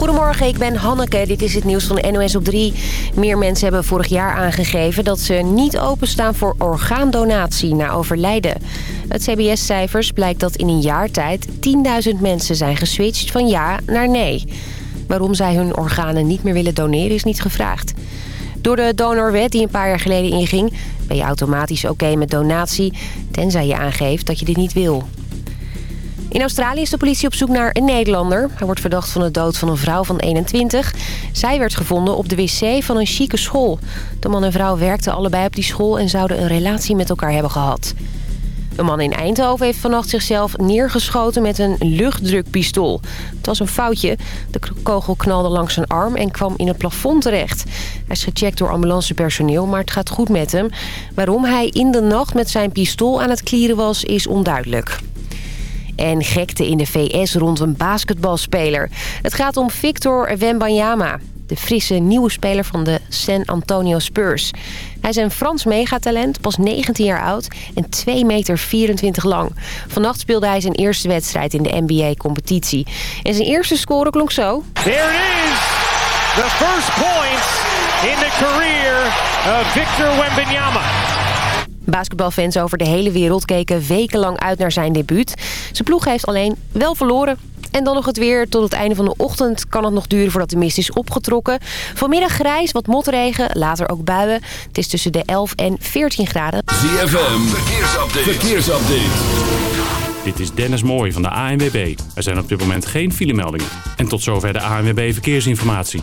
Goedemorgen, ik ben Hanneke. Dit is het nieuws van NOS op 3. Meer mensen hebben vorig jaar aangegeven dat ze niet openstaan voor orgaandonatie na overlijden. Uit CBS-cijfers blijkt dat in een jaar tijd 10.000 mensen zijn geswitcht van ja naar nee. Waarom zij hun organen niet meer willen doneren is niet gevraagd. Door de donorwet die een paar jaar geleden inging... ben je automatisch oké met donatie... tenzij je aangeeft dat je dit niet wil. In Australië is de politie op zoek naar een Nederlander. Hij wordt verdacht van de dood van een vrouw van 21. Zij werd gevonden op de wc van een chique school. De man en vrouw werkten allebei op die school... en zouden een relatie met elkaar hebben gehad. Een man in Eindhoven heeft vannacht zichzelf neergeschoten met een luchtdrukpistool. Het was een foutje. De kogel knalde langs zijn arm en kwam in het plafond terecht. Hij is gecheckt door ambulancepersoneel, maar het gaat goed met hem. Waarom hij in de nacht met zijn pistool aan het klieren was, is onduidelijk. En gekte in de VS rond een basketbalspeler. Het gaat om Victor Wembanyama de frisse nieuwe speler van de San Antonio Spurs. Hij is een Frans megatalent, pas 19 jaar oud en 2 meter 24 lang. Vannacht speelde hij zijn eerste wedstrijd in de NBA-competitie. En zijn eerste score klonk zo. There it is! The first points in the career of Victor Wembanyama. Basketbalfans over de hele wereld keken wekenlang uit naar zijn debuut. Zijn ploeg heeft alleen wel verloren. En dan nog het weer. Tot het einde van de ochtend kan het nog duren voordat de mist is opgetrokken. Vanmiddag grijs, wat motregen, later ook buien. Het is tussen de 11 en 14 graden. ZFM, verkeersupdate. verkeersupdate. Dit is Dennis Mooij van de ANWB. Er zijn op dit moment geen filemeldingen. En tot zover de ANWB Verkeersinformatie.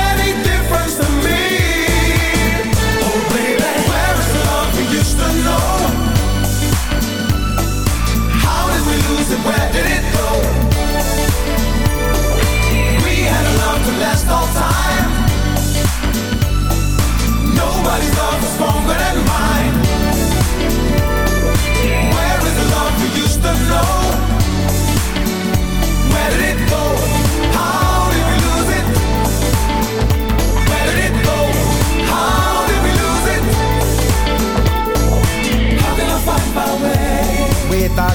All time. Nobody loves stronger than mine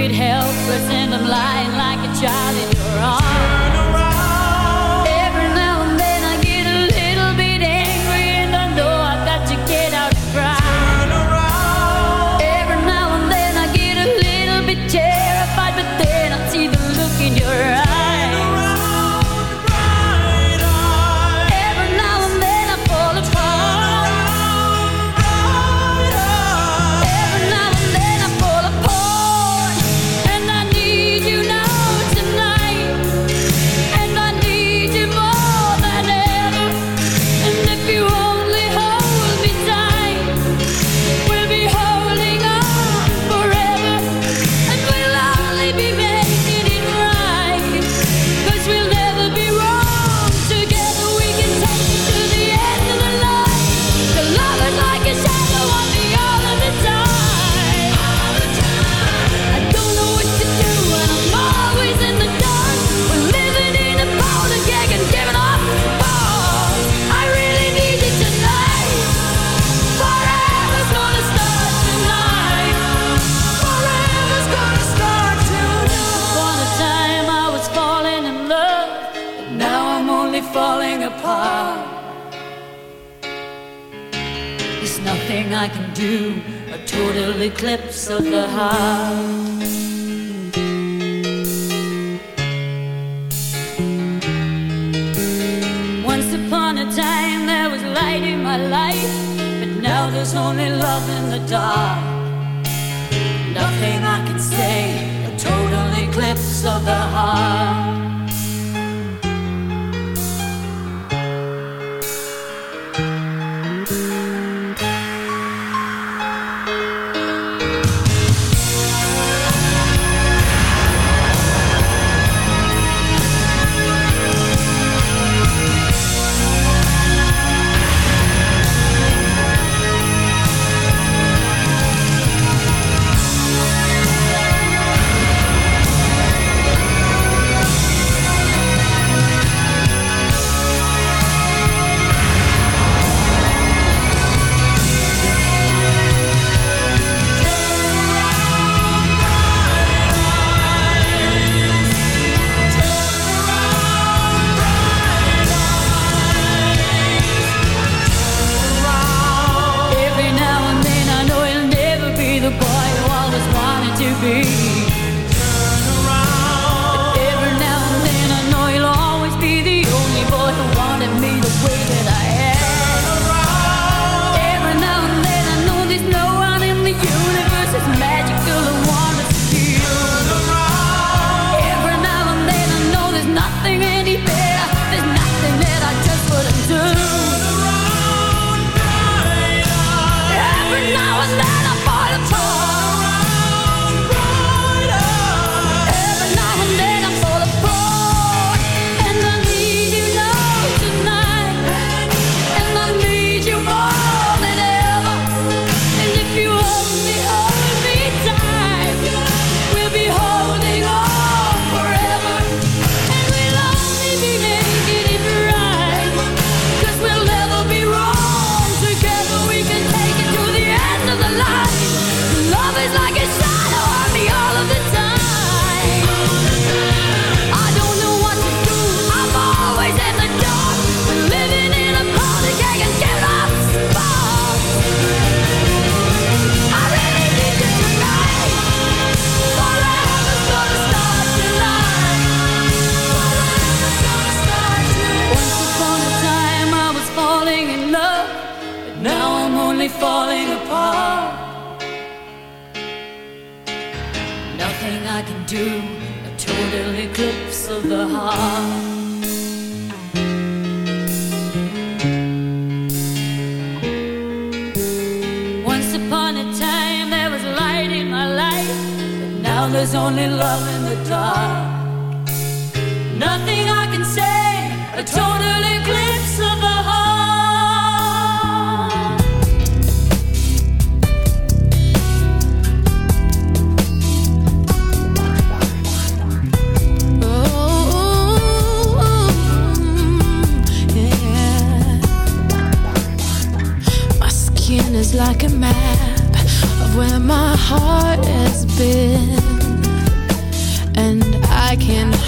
stupid, helpless, and I'm lying like a child. There's only love in the dark. Nothing I can say, a total eclipse of the heart. Oh, yeah. My skin is like a map of where my heart has been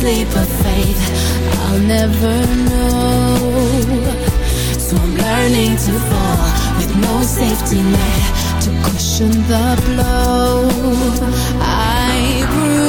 sleep of faith. I'll never know. So I'm learning to fall With no safety net To cushion the blow. I breathe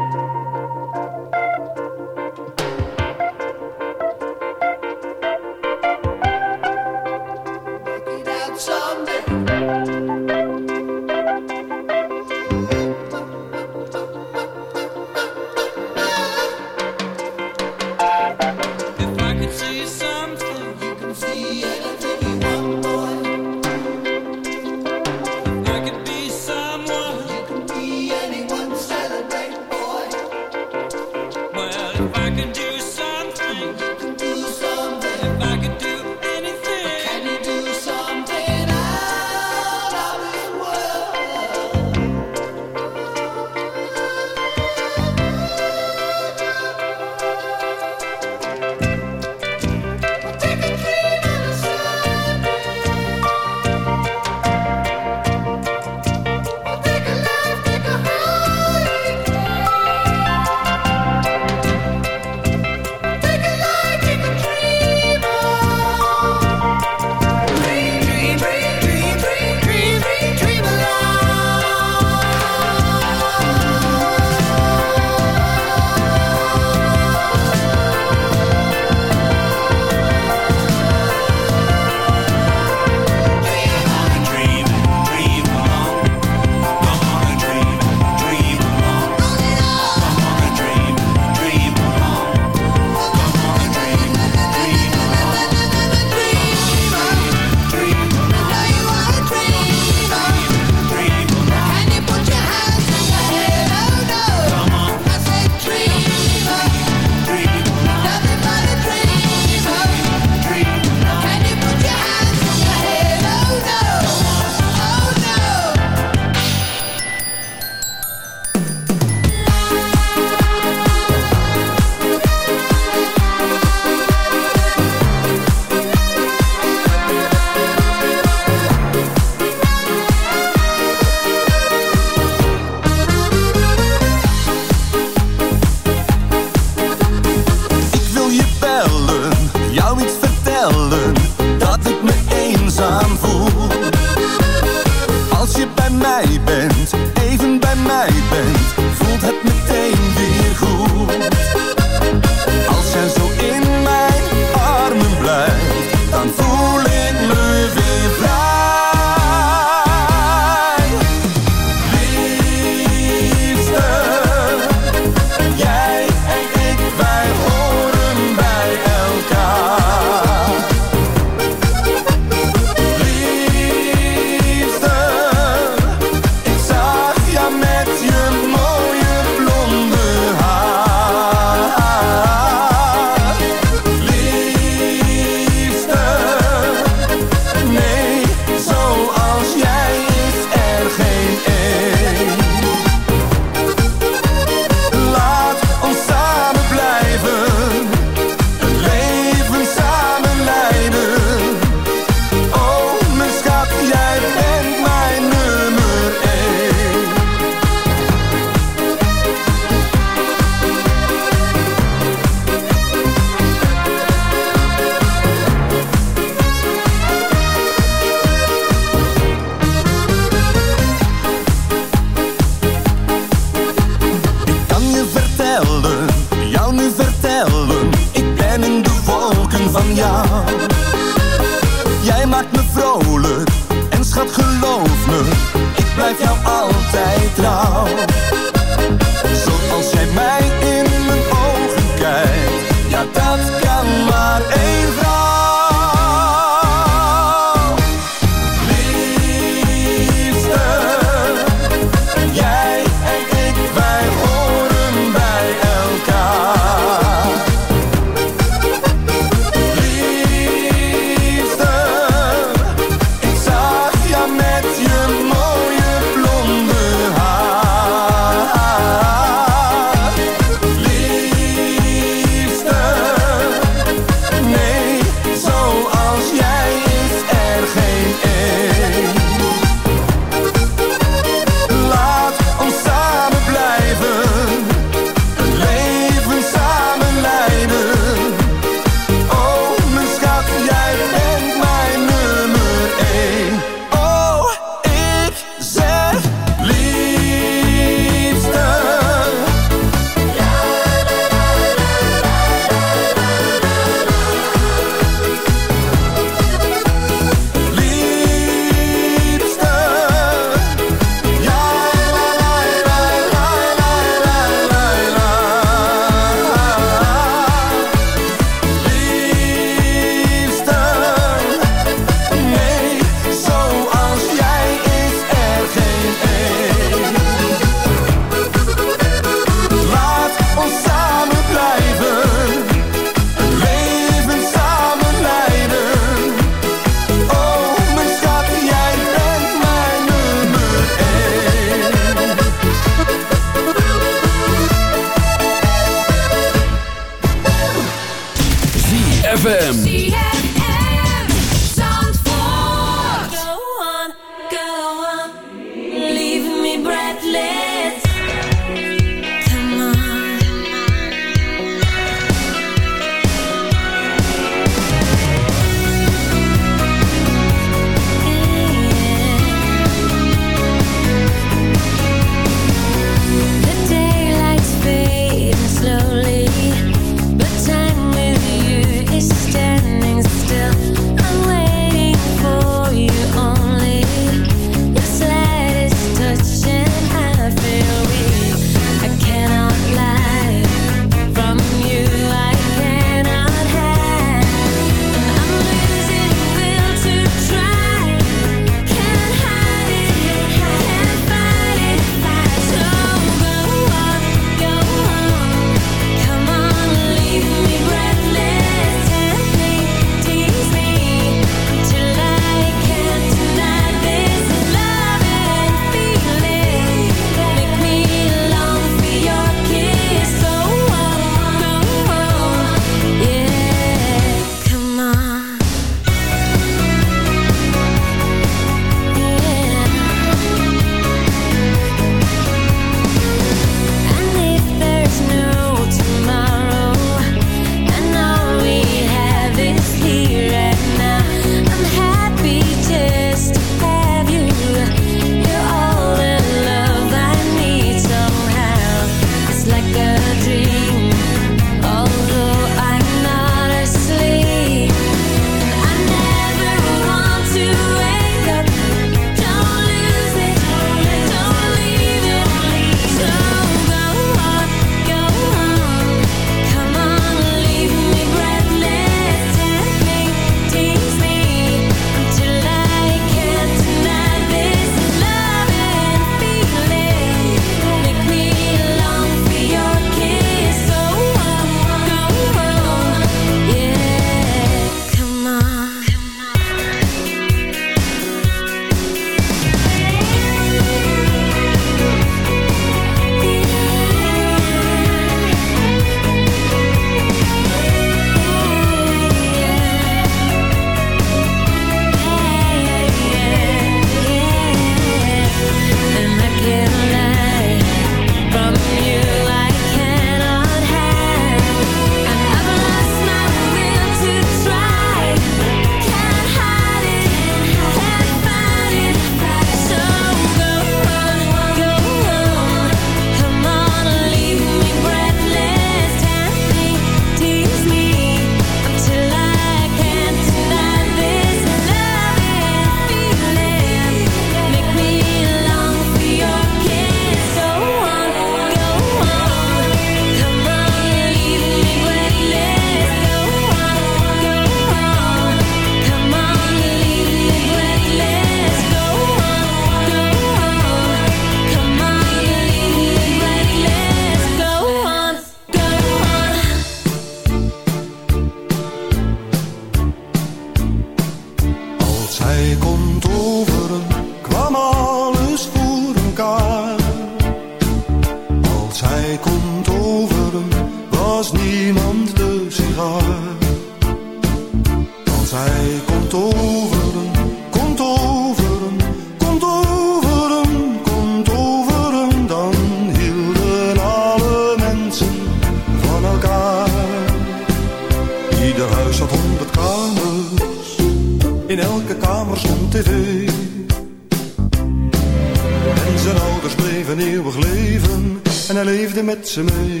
ze me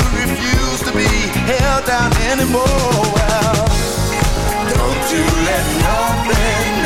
to be held down anymore. Well, don't you let nothing,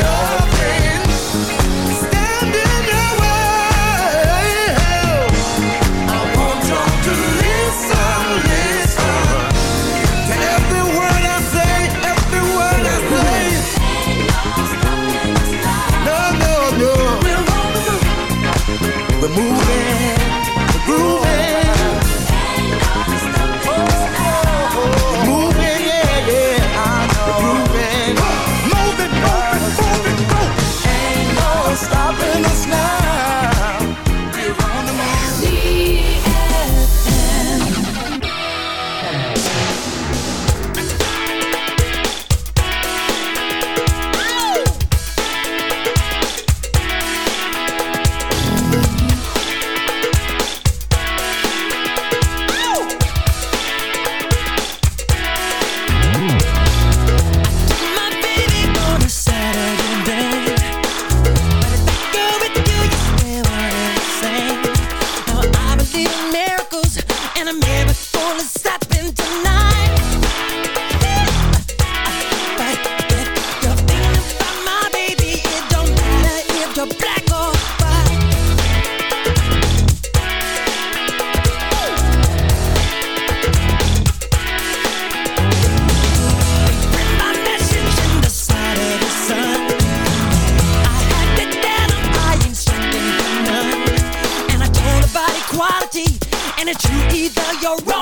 you're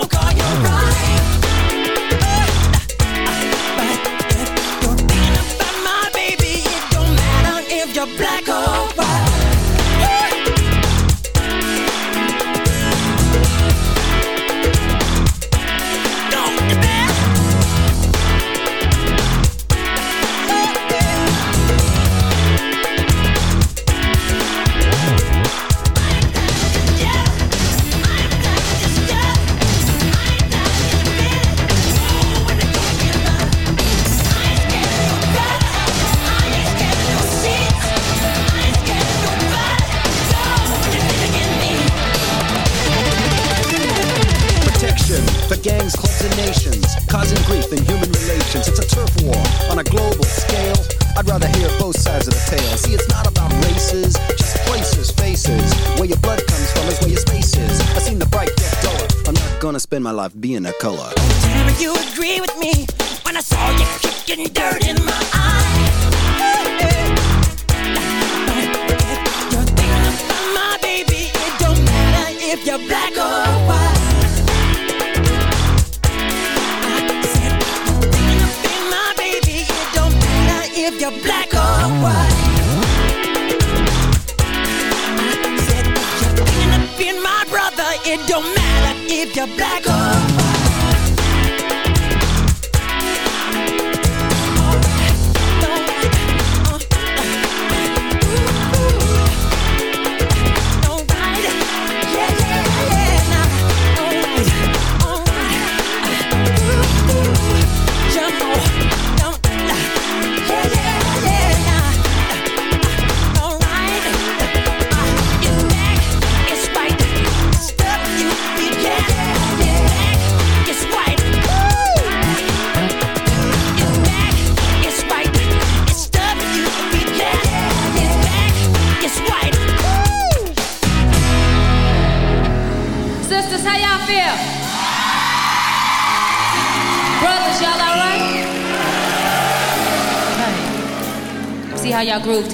groove